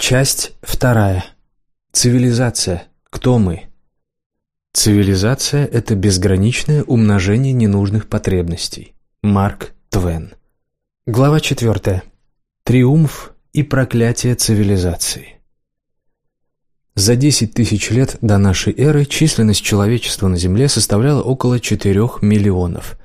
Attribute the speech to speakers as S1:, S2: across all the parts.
S1: Часть вторая. Цивилизация. Кто мы? Цивилизация – это безграничное умножение ненужных потребностей. Марк Твен. Глава четвертая. Триумф и проклятие цивилизации. За 10 тысяч лет до нашей эры численность человечества на Земле составляла около 4 миллионов.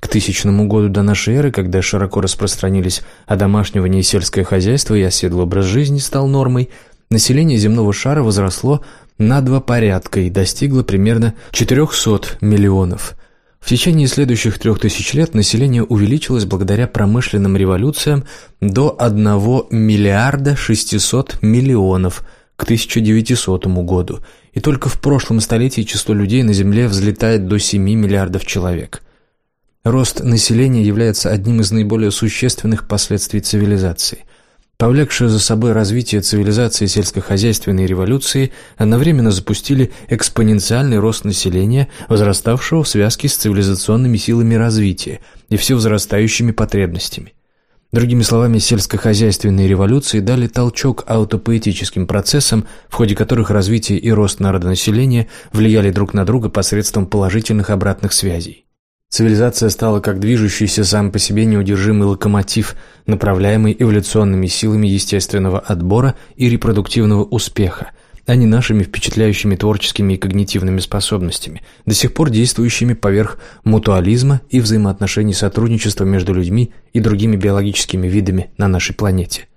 S1: К тысячному году до нашей эры, когда широко распространились одомашнивание и сельское хозяйство и оседлый образ жизни стал нормой, население земного шара возросло на два порядка и достигло примерно 400 миллионов. В течение следующих трех тысяч лет население увеличилось благодаря промышленным революциям до 1 миллиарда 600 миллионов к 1900 году, и только в прошлом столетии число людей на Земле взлетает до 7 миллиардов человек – Рост населения является одним из наиболее существенных последствий цивилизации. Повлекшие за собой развитие цивилизации и сельскохозяйственной революции одновременно запустили экспоненциальный рост населения, возраставшего в связке с цивилизационными силами развития и все возрастающими потребностями. Другими словами, сельскохозяйственные революции дали толчок аутопоэтическим процессам, в ходе которых развитие и рост народонаселения влияли друг на друга посредством положительных обратных связей. Цивилизация стала как движущийся сам по себе неудержимый локомотив, направляемый эволюционными силами естественного отбора и репродуктивного успеха, а не нашими впечатляющими творческими и когнитивными способностями, до сих пор действующими поверх мутуализма и взаимоотношений сотрудничества между людьми и другими биологическими видами на нашей планете.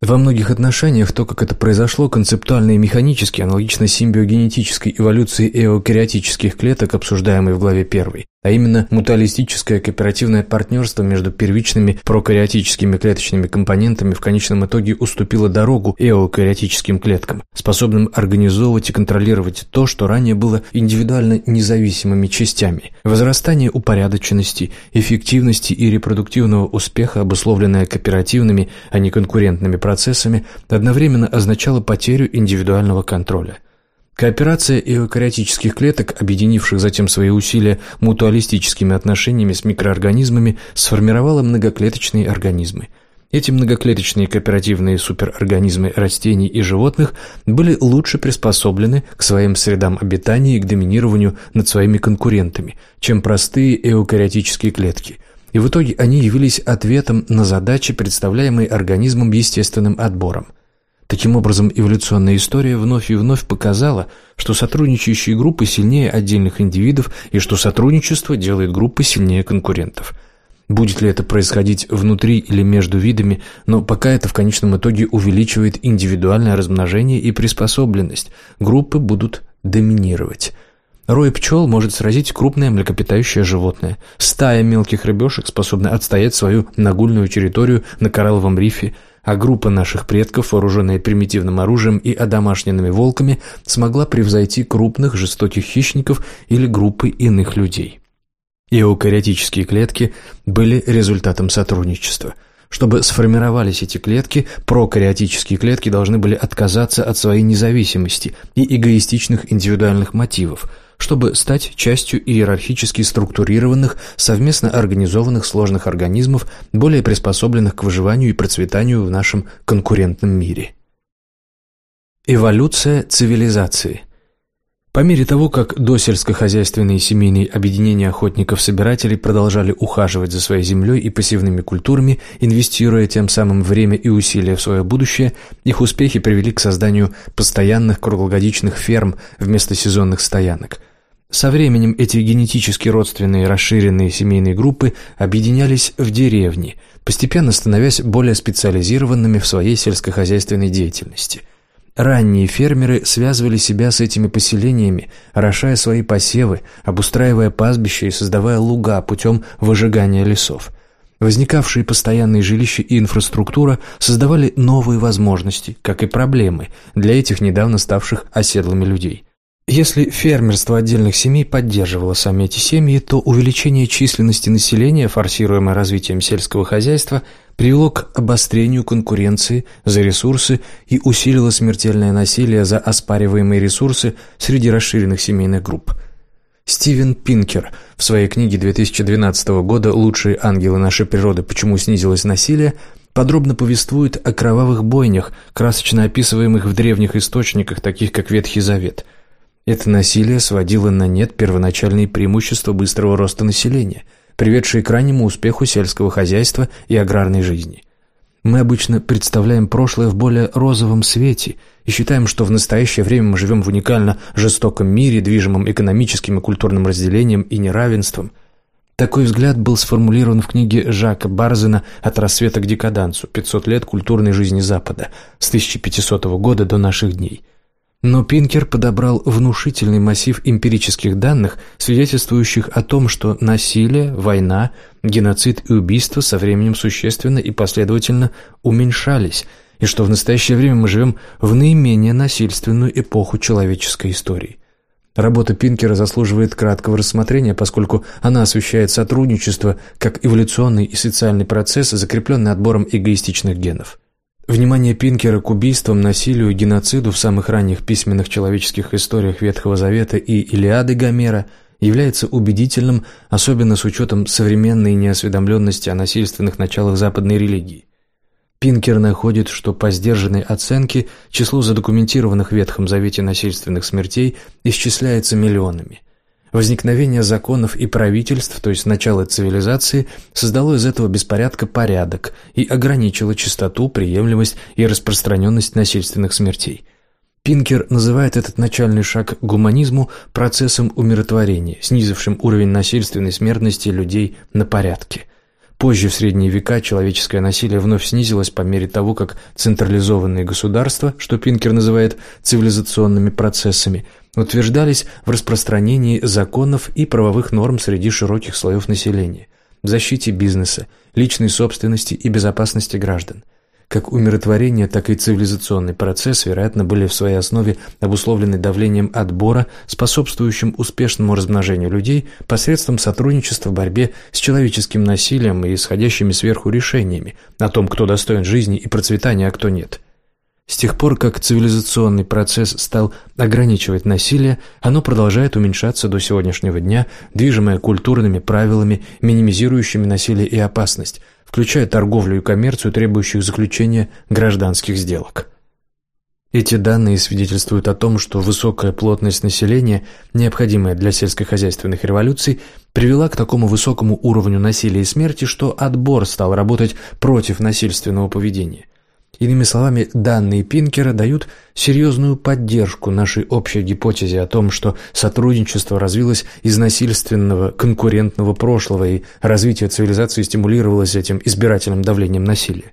S1: Во многих отношениях то, как это произошло, концептуально и механически аналогично симбиогенетической эволюции эукариотических клеток, обсуждаемой в главе 1 а именно мутуалистическое кооперативное партнерство между первичными прокариотическими клеточными компонентами в конечном итоге уступило дорогу эукариотическим клеткам, способным организовывать и контролировать то, что ранее было индивидуально независимыми частями. Возрастание упорядоченности, эффективности и репродуктивного успеха, обусловленное кооперативными, а не конкурентными процессами, одновременно означало потерю индивидуального контроля – Кооперация эукариотических клеток, объединивших затем свои усилия мутуалистическими отношениями с микроорганизмами, сформировала многоклеточные организмы. Эти многоклеточные кооперативные суперорганизмы растений и животных были лучше приспособлены к своим средам обитания и к доминированию над своими конкурентами, чем простые эукариотические клетки – и в итоге они явились ответом на задачи, представляемые организмом естественным отбором – Таким образом, эволюционная история вновь и вновь показала, что сотрудничающие группы сильнее отдельных индивидов и что сотрудничество делает группы сильнее конкурентов. Будет ли это происходить внутри или между видами, но пока это в конечном итоге увеличивает индивидуальное размножение и приспособленность, группы будут доминировать. Рой пчел может сразить крупное млекопитающее животное. Стая мелких рыбешек способна отстоять свою нагульную территорию на коралловом рифе – а группа наших предков, вооруженная примитивным оружием и одомашненными волками, смогла превзойти крупных жестоких хищников или группы иных людей. Эукариотические клетки были результатом сотрудничества. Чтобы сформировались эти клетки, прокариотические клетки должны были отказаться от своей независимости и эгоистичных индивидуальных мотивов – чтобы стать частью иерархически структурированных, совместно организованных сложных организмов, более приспособленных к выживанию и процветанию в нашем конкурентном мире. Эволюция цивилизации – по мере того, как досельскохозяйственные семейные объединения охотников-собирателей продолжали ухаживать за своей землей и пассивными культурами, инвестируя тем самым время и усилия в свое будущее, их успехи привели к созданию постоянных круглогодичных ферм вместо сезонных стоянок – со временем эти генетически родственные расширенные семейные группы объединялись в деревни, постепенно становясь более специализированными в своей сельскохозяйственной деятельности. Ранние фермеры связывали себя с этими поселениями, орошая свои посевы, обустраивая пастбища и создавая луга путем выжигания лесов. Возникавшие постоянные жилища и инфраструктура создавали новые возможности, как и проблемы, для этих недавно ставших оседлыми людей – если фермерство отдельных семей поддерживало сами эти семьи, то увеличение численности населения, форсируемое развитием сельского хозяйства, привело к обострению конкуренции за ресурсы и усилило смертельное насилие за оспариваемые ресурсы среди расширенных семейных групп. Стивен Пинкер в своей книге 2012 года «Лучшие ангелы нашей природы. Почему снизилось насилие» подробно повествует о кровавых бойнях, красочно описываемых в древних источниках, таких как Ветхий Завет. Это насилие сводило на нет первоначальные преимущества быстрого роста населения, приведшие к раннему успеху сельского хозяйства и аграрной жизни. Мы обычно представляем прошлое в более розовом свете и считаем, что в настоящее время мы живем в уникально жестоком мире, движимом экономическим и культурным разделением и неравенством – такой взгляд был сформулирован в книге Жака Барзена «От рассвета к декадансу. 500 лет культурной жизни Запада» с 1500 года до наших дней. Но Пинкер подобрал внушительный массив эмпирических данных, свидетельствующих о том, что насилие, война, геноцид и убийство со временем существенно и последовательно уменьшались, и что в настоящее время мы живем в наименее насильственную эпоху человеческой истории. Работа Пинкера заслуживает краткого рассмотрения, поскольку она освещает сотрудничество как эволюционный и социальный процесс, закрепленный отбором эгоистичных генов. Внимание Пинкера к убийствам, насилию и геноциду в самых ранних письменных человеческих историях Ветхого Завета и Илиады Гомера является убедительным, особенно с учетом современной неосведомленности о насильственных началах западной религии. Пинкер находит, что по сдержанной оценке число задокументированных в Ветхом Завете насильственных смертей исчисляется миллионами. Возникновение законов и правительств, то есть начало цивилизации, создало из этого беспорядка порядок и ограничило частоту, приемлемость и распространенность насильственных смертей. Пинкер называет этот начальный шаг гуманизму процессом умиротворения, снизившим уровень насильственной смертности людей на порядке – Позже, в средние века, человеческое насилие вновь снизилось по мере того, как централизованные государства, что Пинкер называет цивилизационными процессами, утверждались в распространении законов и правовых норм среди широких слоев населения, в защите бизнеса, личной собственности и безопасности граждан. Как умиротворение, так и цивилизационный процесс, вероятно, были в своей основе обусловлены давлением отбора, способствующим успешному размножению людей посредством сотрудничества в борьбе с человеческим насилием и исходящими сверху решениями о том, кто достоин жизни и процветания, а кто нет. С тех пор, как цивилизационный процесс стал ограничивать насилие, оно продолжает уменьшаться до сегодняшнего дня, движимое культурными правилами, минимизирующими насилие и опасность, включая торговлю и коммерцию, требующих заключения гражданских сделок. Эти данные свидетельствуют о том, что высокая плотность населения, необходимая для сельскохозяйственных революций, привела к такому высокому уровню насилия и смерти, что отбор стал работать против насильственного поведения. Иными словами, данные Пинкера дают серьезную поддержку нашей общей гипотезе о том, что сотрудничество развилось из насильственного конкурентного прошлого и развитие цивилизации стимулировалось этим избирательным давлением насилия.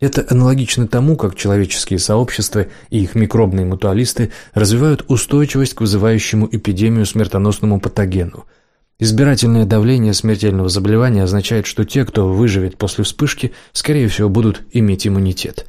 S1: Это аналогично тому, как человеческие сообщества и их микробные мутуалисты развивают устойчивость к вызывающему эпидемию смертоносному патогену – Избирательное давление смертельного заболевания означает, что те, кто выживет после вспышки, скорее всего, будут иметь иммунитет.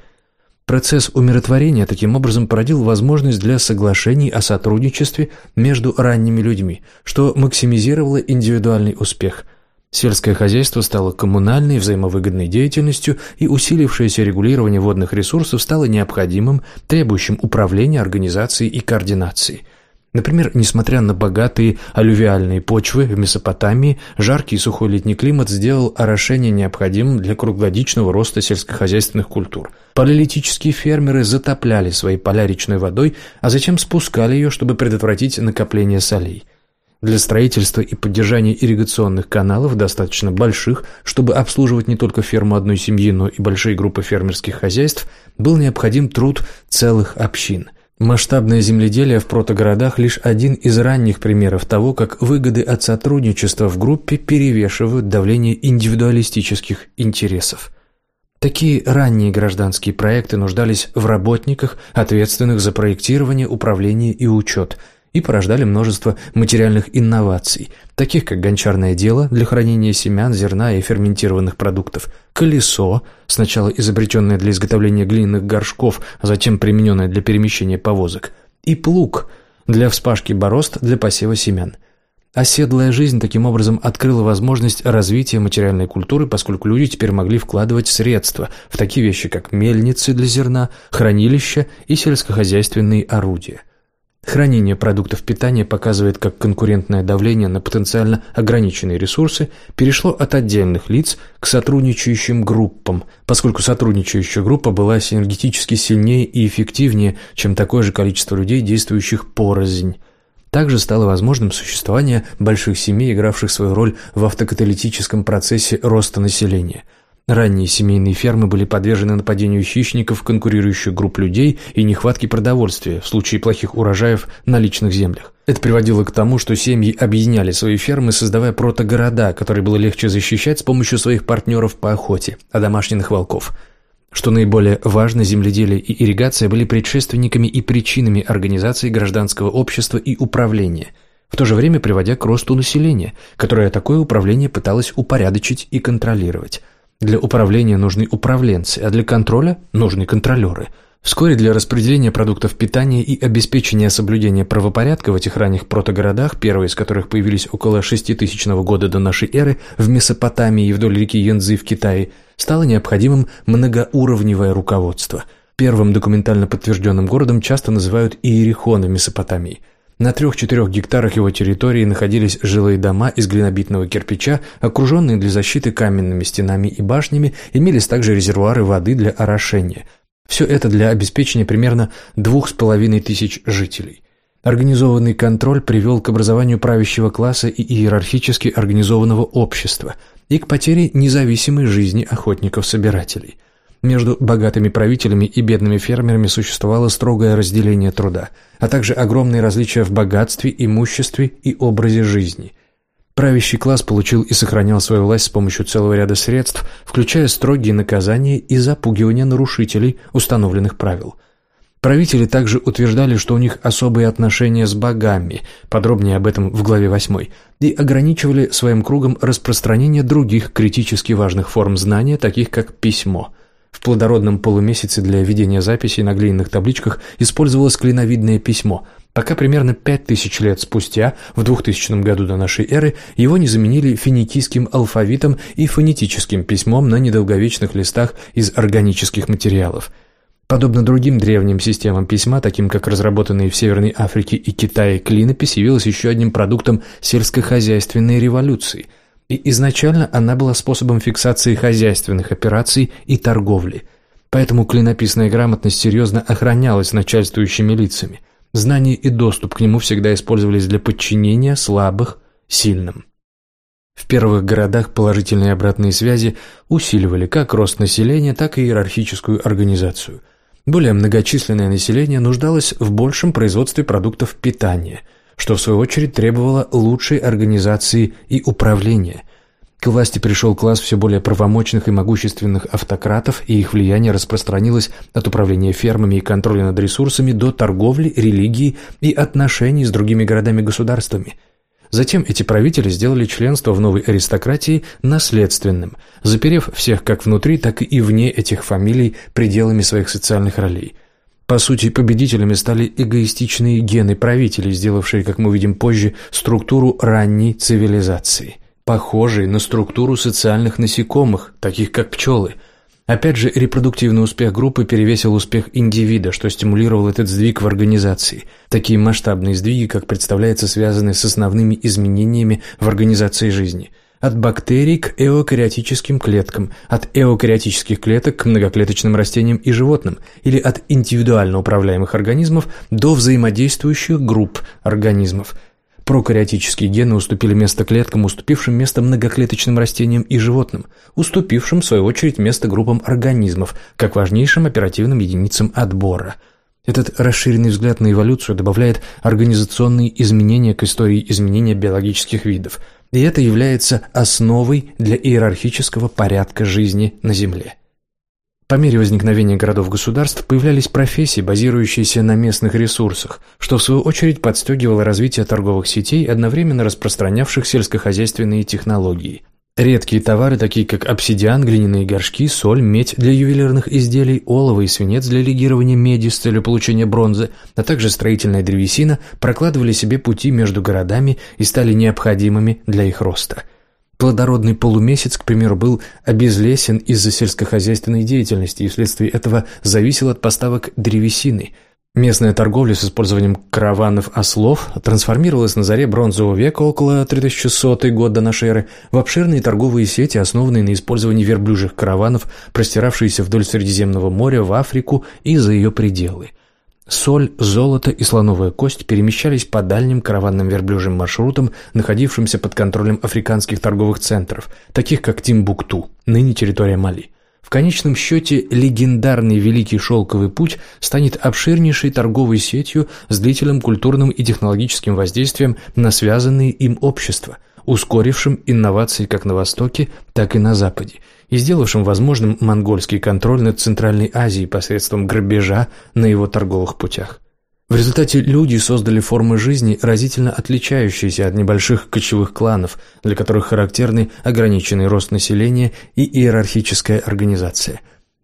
S1: Процесс умиротворения таким образом породил возможность для соглашений о сотрудничестве между ранними людьми, что максимизировало индивидуальный успех. Сельское хозяйство стало коммунальной взаимовыгодной деятельностью, и усилившееся регулирование водных ресурсов стало необходимым, требующим управления, организации и координации – Например, несмотря на богатые алювиальные почвы в Месопотамии, жаркий и сухой летний климат сделал орошение необходимым для круглогодичного роста сельскохозяйственных культур. Палеолитические фермеры затопляли свои поля речной водой, а затем спускали ее, чтобы предотвратить накопление солей. Для строительства и поддержания ирригационных каналов, достаточно больших, чтобы обслуживать не только ферму одной семьи, но и большие группы фермерских хозяйств, был необходим труд целых общин – Масштабное земледелие в протогородах – лишь один из ранних примеров того, как выгоды от сотрудничества в группе перевешивают давление индивидуалистических интересов. Такие ранние гражданские проекты нуждались в работниках, ответственных за проектирование, управление и учет – и порождали множество материальных инноваций, таких как гончарное дело для хранения семян, зерна и ферментированных продуктов, колесо, сначала изобретенное для изготовления глиняных горшков, а затем примененное для перемещения повозок, и плуг для вспашки борозд для посева семян. Оседлая жизнь таким образом открыла возможность развития материальной культуры, поскольку люди теперь могли вкладывать средства в такие вещи, как мельницы для зерна, хранилища и сельскохозяйственные орудия. Хранение продуктов питания показывает, как конкурентное давление на потенциально ограниченные ресурсы перешло от отдельных лиц к сотрудничающим группам, поскольку сотрудничающая группа была синергетически сильнее и эффективнее, чем такое же количество людей, действующих порознь. Также стало возможным существование больших семей, игравших свою роль в автокаталитическом процессе роста населения – Ранние семейные фермы были подвержены нападению хищников, конкурирующих групп людей и нехватке продовольствия в случае плохих урожаев на личных землях. Это приводило к тому, что семьи объединяли свои фермы, создавая протогорода, которые было легче защищать с помощью своих партнеров по охоте, а домашних волков. Что наиболее важно, земледелие и ирригация были предшественниками и причинами организации гражданского общества и управления – в то же время приводя к росту населения, которое такое управление пыталось упорядочить и контролировать. Для управления нужны управленцы, а для контроля нужны контролеры. Вскоре для распределения продуктов питания и обеспечения соблюдения правопорядка в этих ранних протогородах, первые из которых появились около 6000 года до нашей эры в Месопотамии и вдоль реки Янцзы в Китае, стало необходимым многоуровневое руководство. Первым документально подтвержденным городом часто называют Иерихон в Месопотамии – на трех-четырех гектарах его территории находились жилые дома из глинобитного кирпича, окруженные для защиты каменными стенами и башнями, имелись также резервуары воды для орошения. Все это для обеспечения примерно двух с половиной тысяч жителей. Организованный контроль привел к образованию правящего класса и иерархически организованного общества и к потере независимой жизни охотников-собирателей – между богатыми правителями и бедными фермерами существовало строгое разделение труда, а также огромные различия в богатстве, имуществе и образе жизни. Правящий класс получил и сохранял свою власть с помощью целого ряда средств, включая строгие наказания и запугивание нарушителей установленных правил. Правители также утверждали, что у них особые отношения с богами, подробнее об этом в главе 8, и ограничивали своим кругом распространение других критически важных форм знания, таких как письмо – в плодородном полумесяце для ведения записей на глиняных табличках использовалось клиновидное письмо, пока примерно пять тысяч лет спустя, в 2000 году до нашей эры, его не заменили финикийским алфавитом и фонетическим письмом на недолговечных листах из органических материалов. Подобно другим древним системам письма, таким как разработанные в Северной Африке и Китае клинопись, явилась еще одним продуктом сельскохозяйственной революции – и изначально она была способом фиксации хозяйственных операций и торговли. Поэтому клинописная грамотность серьезно охранялась начальствующими лицами. Знание и доступ к нему всегда использовались для подчинения слабых сильным. В первых городах положительные обратные связи усиливали как рост населения, так и иерархическую организацию. Более многочисленное население нуждалось в большем производстве продуктов питания – что в свою очередь требовало лучшей организации и управления. К власти пришел класс все более правомочных и могущественных автократов, и их влияние распространилось от управления фермами и контроля над ресурсами до торговли, религии и отношений с другими городами-государствами. Затем эти правители сделали членство в новой аристократии наследственным, заперев всех как внутри, так и вне этих фамилий пределами своих социальных ролей – по сути, победителями стали эгоистичные гены правителей, сделавшие, как мы увидим позже, структуру ранней цивилизации, похожей на структуру социальных насекомых, таких как пчелы. Опять же, репродуктивный успех группы перевесил успех индивида, что стимулировал этот сдвиг в организации. Такие масштабные сдвиги, как представляется, связаны с основными изменениями в организации жизни – от бактерий к эукариотическим клеткам, от эукариотических клеток к многоклеточным растениям и животным, или от индивидуально управляемых организмов до взаимодействующих групп организмов. Прокариотические гены уступили место клеткам, уступившим место многоклеточным растениям и животным, уступившим, в свою очередь, место группам организмов, как важнейшим оперативным единицам отбора – этот расширенный взгляд на эволюцию добавляет организационные изменения к истории изменения биологических видов – и это является основой для иерархического порядка жизни на Земле. По мере возникновения городов-государств появлялись профессии, базирующиеся на местных ресурсах, что в свою очередь подстегивало развитие торговых сетей, одновременно распространявших сельскохозяйственные технологии – Редкие товары, такие как обсидиан, глиняные горшки, соль, медь для ювелирных изделий, олово и свинец для легирования меди с целью получения бронзы, а также строительная древесина прокладывали себе пути между городами и стали необходимыми для их роста. Плодородный полумесяц, к примеру, был обезлесен из-за сельскохозяйственной деятельности и вследствие этого зависел от поставок древесины – Местная торговля с использованием караванов ослов трансформировалась на заре бронзового века около 3100 год до нашей эры в обширные торговые сети, основанные на использовании верблюжьих караванов, простиравшиеся вдоль Средиземного моря в Африку и за ее пределы. Соль, золото и слоновая кость перемещались по дальним караванным верблюжьим маршрутам, находившимся под контролем африканских торговых центров, таких как Тимбукту, ныне территория Мали. В конечном счете, легендарный Великий Шелковый Путь станет обширнейшей торговой сетью с длительным культурным и технологическим воздействием на связанные им общества, ускорившим инновации как на Востоке, так и на Западе, и сделавшим возможным монгольский контроль над Центральной Азией посредством грабежа на его торговых путях. В результате люди создали формы жизни, разительно отличающиеся от небольших кочевых кланов, для которых характерны ограниченный рост населения и иерархическая организация.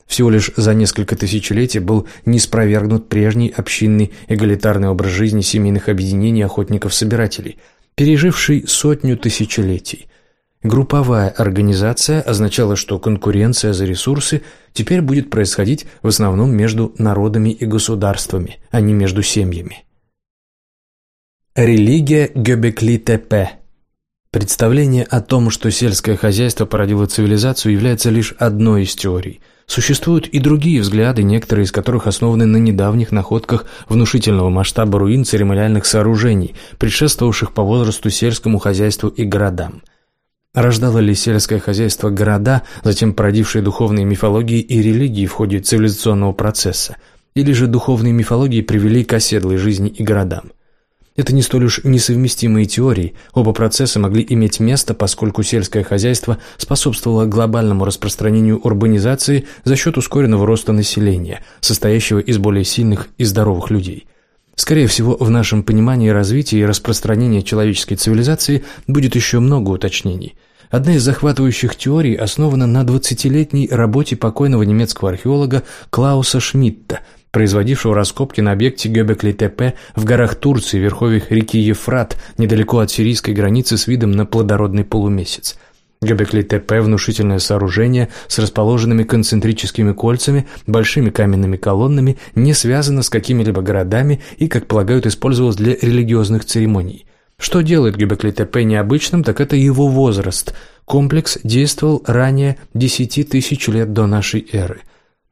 S1: Всего лишь за несколько тысячелетий был неспровергнут прежний общинный эгалитарный образ жизни семейных объединений охотников-собирателей, переживший сотню тысячелетий – Групповая организация означала, что конкуренция за ресурсы теперь будет происходить в основном между народами и государствами, а не между семьями. Религия Гёбекли-Тепе Представление о том, что сельское хозяйство породило цивилизацию, является лишь одной из теорий. Существуют и другие взгляды, некоторые из которых основаны на недавних находках внушительного масштаба руин церемониальных сооружений, предшествовавших по возрасту сельскому хозяйству и городам – Рождало ли сельское хозяйство города, затем породившие духовные мифологии и религии в ходе цивилизационного процесса, или же духовные мифологии привели к оседлой жизни и городам? Это не столь уж несовместимые теории, оба процесса могли иметь место, поскольку сельское хозяйство способствовало глобальному распространению урбанизации за счет ускоренного роста населения, состоящего из более сильных и здоровых людей – Скорее всего, в нашем понимании развития и распространения человеческой цивилизации будет еще много уточнений. Одна из захватывающих теорий основана на 20-летней работе покойного немецкого археолога Клауса Шмидта, производившего раскопки на объекте Гёбекли-Тепе в горах Турции, верховьях реки Ефрат, недалеко от сирийской границы с видом на плодородный полумесяц. Гёбекли-Тепе – внушительное сооружение с расположенными концентрическими кольцами, большими каменными колоннами, не связано с какими-либо городами и, как полагают, использовалось для религиозных церемоний. Что делает Гёбекли-Тепе необычным, так это его возраст. Комплекс действовал ранее 10 тысяч лет до нашей эры.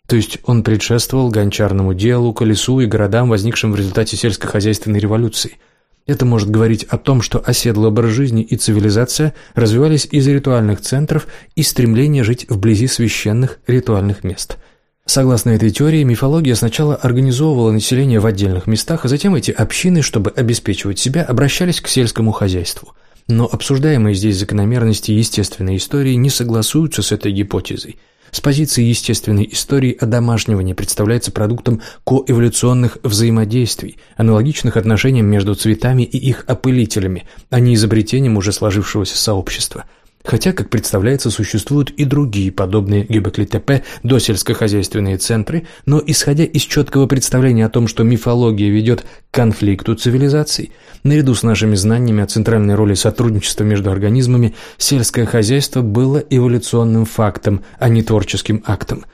S1: То есть он предшествовал гончарному делу, колесу и городам, возникшим в результате сельскохозяйственной революции – это может говорить о том, что оседлый образ жизни и цивилизация развивались из ритуальных центров и стремления жить вблизи священных ритуальных мест. Согласно этой теории, мифология сначала организовывала население в отдельных местах, а затем эти общины, чтобы обеспечивать себя, обращались к сельскому хозяйству. Но обсуждаемые здесь закономерности естественной истории не согласуются с этой гипотезой – с позиции естественной истории одомашнивание представляется продуктом коэволюционных взаимодействий, аналогичных отношениям между цветами и их опылителями, а не изобретением уже сложившегося сообщества – Хотя, как представляется, существуют и другие подобные Гебекли-Тепе досельскохозяйственные центры, но исходя из четкого представления о том, что мифология ведет к конфликту цивилизаций, наряду с нашими знаниями о центральной роли сотрудничества между организмами, сельское хозяйство было эволюционным фактом, а не творческим актом.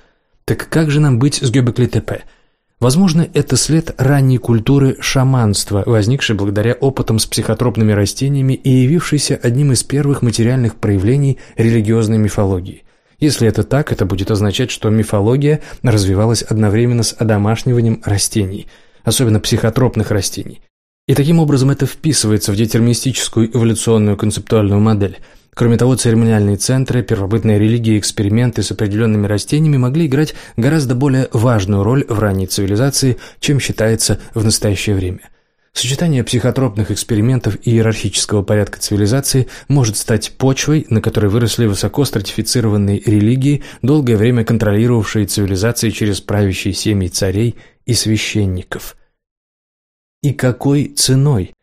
S1: Так как же нам быть с Гебекли-Тепе? Возможно, это след ранней культуры шаманства, возникшей благодаря опытам с психотропными растениями и явившейся одним из первых материальных проявлений религиозной мифологии. Если это так, это будет означать, что мифология развивалась одновременно с одомашниванием растений, особенно психотропных растений. И таким образом это вписывается в детерминистическую эволюционную концептуальную модель – Кроме того, церемониальные центры, первобытные религии и эксперименты с определенными растениями могли играть гораздо более важную роль в ранней цивилизации, чем считается в настоящее время. Сочетание психотропных экспериментов и иерархического порядка цивилизации может стать почвой, на которой выросли высоко стратифицированные религии, долгое время контролировавшие цивилизации через правящие семьи царей и священников. И какой ценой?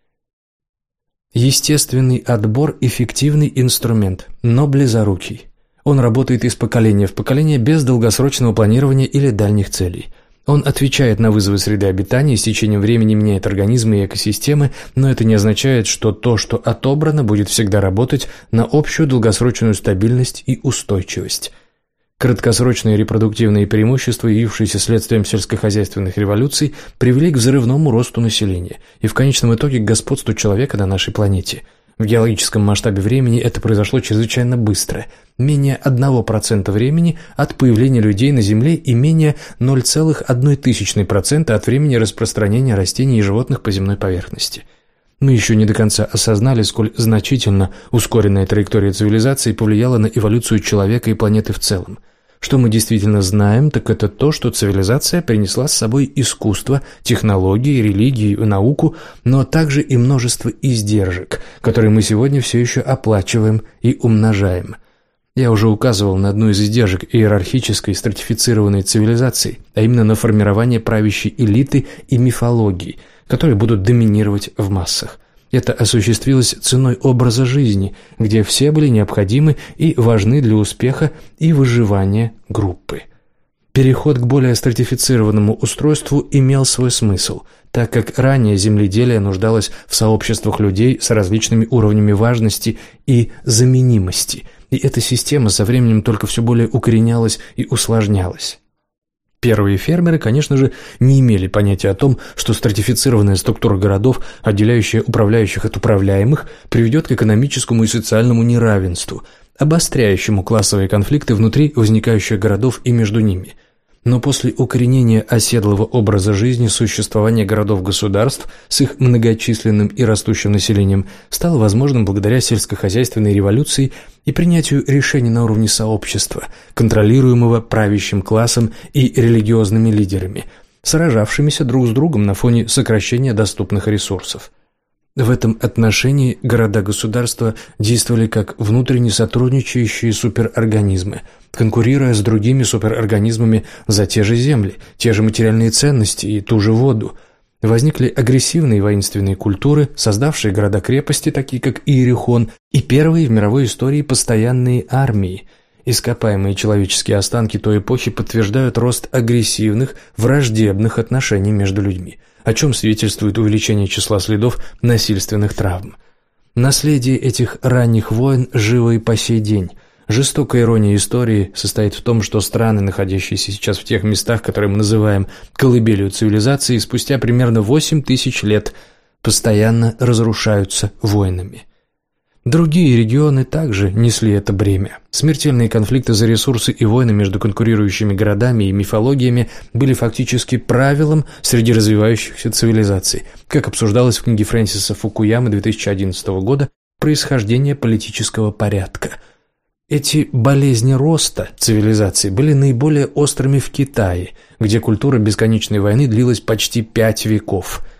S1: Естественный отбор – эффективный инструмент, но близорукий. Он работает из поколения в поколение без долгосрочного планирования или дальних целей. Он отвечает на вызовы среды обитания, с течением времени меняет организмы и экосистемы, но это не означает, что то, что отобрано, будет всегда работать на общую долгосрочную стабильность и устойчивость. Краткосрочные репродуктивные преимущества, явившиеся следствием сельскохозяйственных революций, привели к взрывному росту населения и в конечном итоге к господству человека на нашей планете. В геологическом масштабе времени это произошло чрезвычайно быстро. Менее 1% времени от появления людей на Земле и менее 0,01% от времени распространения растений и животных по земной поверхности – мы еще не до конца осознали, сколь значительно ускоренная траектория цивилизации повлияла на эволюцию человека и планеты в целом. Что мы действительно знаем, так это то, что цивилизация принесла с собой искусство, технологии, религию и науку, но также и множество издержек, которые мы сегодня все еще оплачиваем и умножаем. Я уже указывал на одну из издержек иерархической стратифицированной цивилизации, а именно на формирование правящей элиты и мифологии – которые будут доминировать в массах. Это осуществилось ценой образа жизни, где все были необходимы и важны для успеха и выживания группы. Переход к более стратифицированному устройству имел свой смысл, так как ранее земледелие нуждалось в сообществах людей с различными уровнями важности и заменимости, и эта система со временем только все более укоренялась и усложнялась. Первые фермеры, конечно же, не имели понятия о том, что стратифицированная структура городов, отделяющая управляющих от управляемых, приведет к экономическому и социальному неравенству, обостряющему классовые конфликты внутри возникающих городов и между ними – но после укоренения оседлого образа жизни существование городов-государств с их многочисленным и растущим населением стало возможным благодаря сельскохозяйственной революции и принятию решений на уровне сообщества, контролируемого правящим классом и религиозными лидерами, сражавшимися друг с другом на фоне сокращения доступных ресурсов. В этом отношении города-государства действовали как внутренне сотрудничающие суперорганизмы, конкурируя с другими суперорганизмами за те же земли, те же материальные ценности и ту же воду. Возникли агрессивные воинственные культуры, создавшие города-крепости, такие как Иерихон, и первые в мировой истории постоянные армии. Ископаемые человеческие останки той эпохи подтверждают рост агрессивных, враждебных отношений между людьми – о чем свидетельствует увеличение числа следов насильственных травм. Наследие этих ранних войн живо и по сей день. Жестокая ирония истории состоит в том, что страны, находящиеся сейчас в тех местах, которые мы называем колыбелью цивилизации, спустя примерно 8 тысяч лет постоянно разрушаются войнами. Другие регионы также несли это бремя. Смертельные конфликты за ресурсы и войны между конкурирующими городами и мифологиями были фактически правилом среди развивающихся цивилизаций, как обсуждалось в книге Фрэнсиса Фукуямы 2011 года «Происхождение политического порядка». Эти болезни роста цивилизации были наиболее острыми в Китае, где культура бесконечной войны длилась почти пять веков –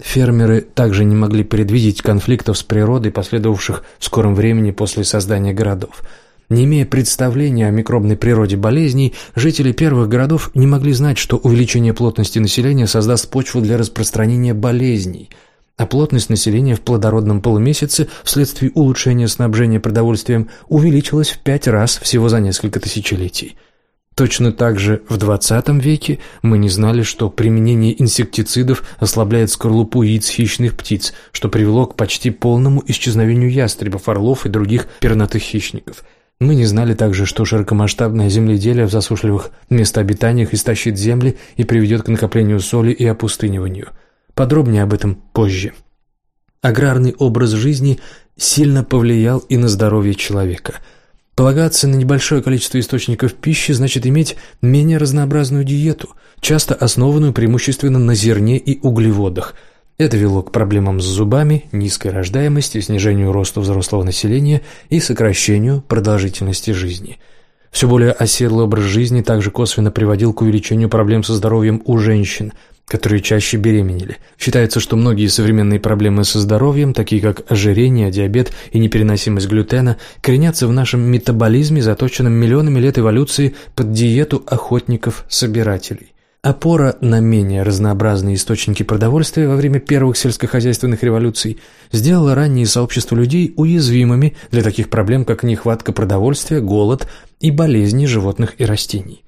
S1: Фермеры также не могли предвидеть конфликтов с природой, последовавших в скором времени после создания городов. Не имея представления о микробной природе болезней, жители первых городов не могли знать, что увеличение плотности населения создаст почву для распространения болезней, а плотность населения в плодородном полумесяце вследствие улучшения снабжения продовольствием увеличилась в пять раз всего за несколько тысячелетий. Точно так же в XX веке мы не знали, что применение инсектицидов ослабляет скорлупу яиц хищных птиц, что привело к почти полному исчезновению ястребов, орлов и других пернатых хищников. Мы не знали также, что широкомасштабное земледелие в засушливых местообитаниях истощит земли и приведет к накоплению соли и опустыниванию. Подробнее об этом позже. Аграрный образ жизни сильно повлиял и на здоровье человека – Полагаться на небольшое количество источников пищи значит иметь менее разнообразную диету, часто основанную преимущественно на зерне и углеводах. Это вело к проблемам с зубами, низкой рождаемости, снижению роста взрослого населения и сокращению продолжительности жизни. Все более оседлый образ жизни также косвенно приводил к увеличению проблем со здоровьем у женщин – которые чаще беременели. Считается, что многие современные проблемы со здоровьем, такие как ожирение, диабет и непереносимость глютена, коренятся в нашем метаболизме, заточенном миллионами лет эволюции под диету охотников-собирателей. Опора на менее разнообразные источники продовольствия во время первых сельскохозяйственных революций сделала ранние сообщества людей уязвимыми для таких проблем, как нехватка продовольствия, голод и болезни животных и растений.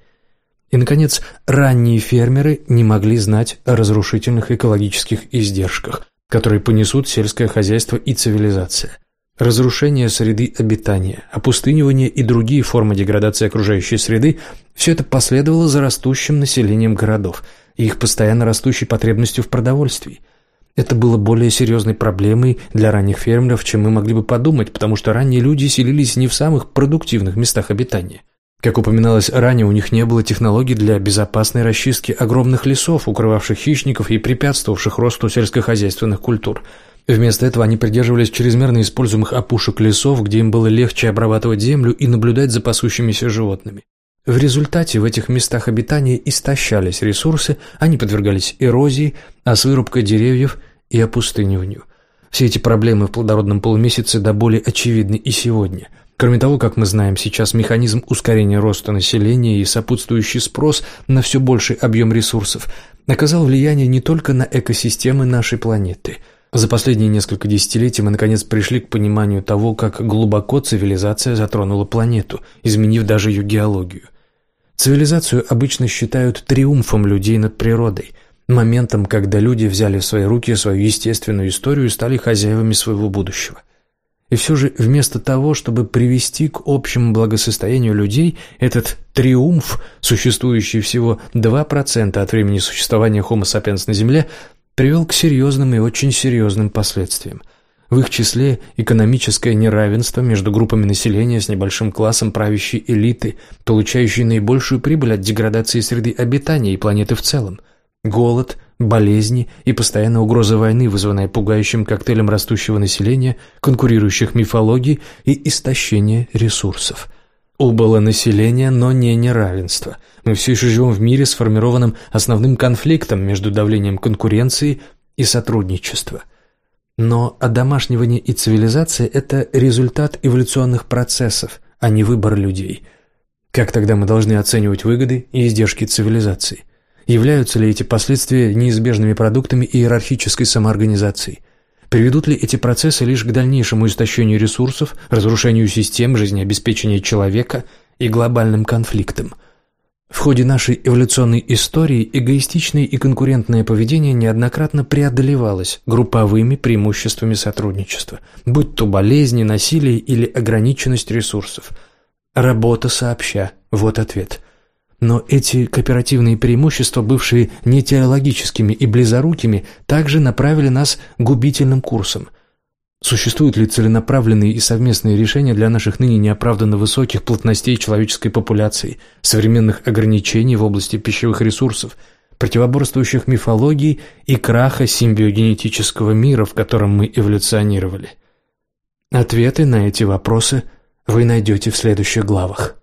S1: И, наконец, ранние фермеры не могли знать о разрушительных экологических издержках, которые понесут сельское хозяйство и цивилизация. Разрушение среды обитания, опустынивание и другие формы деградации окружающей среды – все это последовало за растущим населением городов и их постоянно растущей потребностью в продовольствии. Это было более серьезной проблемой для ранних фермеров, чем мы могли бы подумать, потому что ранние люди селились не в самых продуктивных местах обитания. Как упоминалось ранее, у них не было технологий для безопасной расчистки огромных лесов, укрывавших хищников и препятствовавших росту сельскохозяйственных культур – Вместо этого они придерживались чрезмерно используемых опушек лесов, где им было легче обрабатывать землю и наблюдать за пасущимися животными. В результате в этих местах обитания истощались ресурсы, они подвергались эрозии, а с вырубкой деревьев и опустыниванию. Все эти проблемы в плодородном полумесяце до боли очевидны и сегодня. Кроме того, как мы знаем, сейчас механизм ускорения роста населения и сопутствующий спрос на все больший объем ресурсов оказал влияние не только на экосистемы нашей планеты – за последние несколько десятилетий мы наконец пришли к пониманию того, как глубоко цивилизация затронула планету, изменив даже ее геологию. Цивилизацию обычно считают триумфом людей над природой, моментом, когда люди взяли в свои руки свою естественную историю и стали хозяевами своего будущего. И все же вместо того, чтобы привести к общему благосостоянию людей, этот триумф, существующий всего 2% от времени существования Homo sapiens на Земле, привел к серьезным и очень серьезным последствиям. В их числе экономическое неравенство между группами населения с небольшим классом правящей элиты, получающей наибольшую прибыль от деградации среды обитания и планеты в целом, голод, болезни и постоянная угроза войны, вызванная пугающим коктейлем растущего населения, конкурирующих мифологий и истощение ресурсов – Убыло население, но не неравенство. Мы все еще живем в мире, сформированном основным конфликтом между давлением конкуренции и сотрудничества. Но одомашнивание и цивилизация – это результат эволюционных процессов, а не выбор людей. Как тогда мы должны оценивать выгоды и издержки цивилизации? Являются ли эти последствия неизбежными продуктами иерархической самоорганизации – Приведут ли эти процессы лишь к дальнейшему истощению ресурсов, разрушению систем жизнеобеспечения человека и глобальным конфликтам? В ходе нашей эволюционной истории эгоистичное и конкурентное поведение неоднократно преодолевалось групповыми преимуществами сотрудничества, будь то болезни, насилие или ограниченность ресурсов. Работа сообща – вот ответ – но эти кооперативные преимущества, бывшие не теологическими и близорукими, также направили нас губительным курсом. Существуют ли целенаправленные и совместные решения для наших ныне неоправданно высоких плотностей человеческой популяции, современных ограничений в области пищевых ресурсов, противоборствующих мифологии и краха симбиогенетического мира, в котором мы эволюционировали? Ответы на эти вопросы вы найдете в следующих главах.